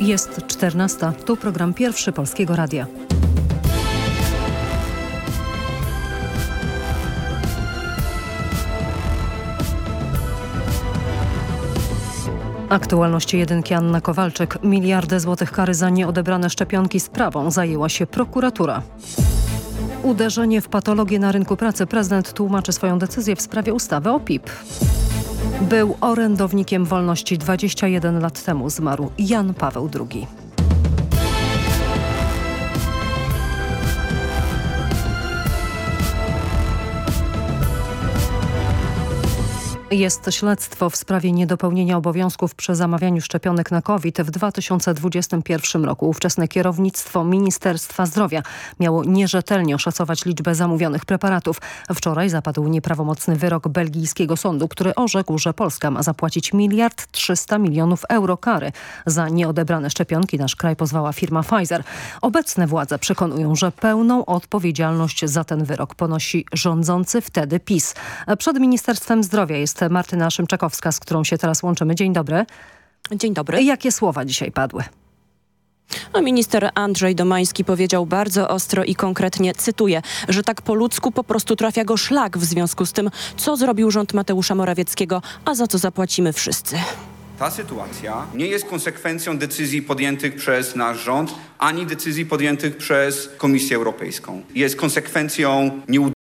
Jest 14. Tu program pierwszy Polskiego Radia. Aktualności jedynki Anna Kowalczyk. Miliardy złotych kary za nieodebrane szczepionki sprawą zajęła się prokuratura. Uderzenie w patologię na rynku pracy. Prezydent tłumaczy swoją decyzję w sprawie ustawy o PIP. Był orędownikiem wolności 21 lat temu. Zmarł Jan Paweł II. Jest śledztwo w sprawie niedopełnienia obowiązków przy zamawianiu szczepionek na COVID w 2021 roku. Ówczesne kierownictwo Ministerstwa Zdrowia miało nierzetelnie oszacować liczbę zamówionych preparatów. Wczoraj zapadł nieprawomocny wyrok belgijskiego sądu, który orzekł, że Polska ma zapłacić miliard 300 milionów euro kary. Za nieodebrane szczepionki nasz kraj pozwała firma Pfizer. Obecne władze przekonują, że pełną odpowiedzialność za ten wyrok ponosi rządzący wtedy PiS. Przed Ministerstwem Zdrowia jest Martyna Szymczakowska, z którą się teraz łączymy. Dzień dobry. Dzień dobry. Jakie słowa dzisiaj padły? A minister Andrzej Domański powiedział bardzo ostro i konkretnie, cytuję, że tak po ludzku po prostu trafia go szlak w związku z tym, co zrobił rząd Mateusza Morawieckiego, a za co zapłacimy wszyscy. Ta sytuacja nie jest konsekwencją decyzji podjętych przez nasz rząd, ani decyzji podjętych przez Komisję Europejską. Jest konsekwencją nieudanej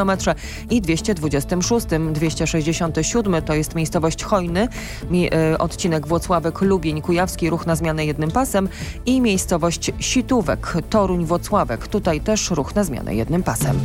kilometrze i 226. 267 to jest miejscowość Hojny, y, odcinek Włocławek-Lubień, Kujawski, ruch na zmianę jednym pasem i miejscowość Situwek, Toruń-Włocławek. Tutaj też ruch na zmianę jednym pasem.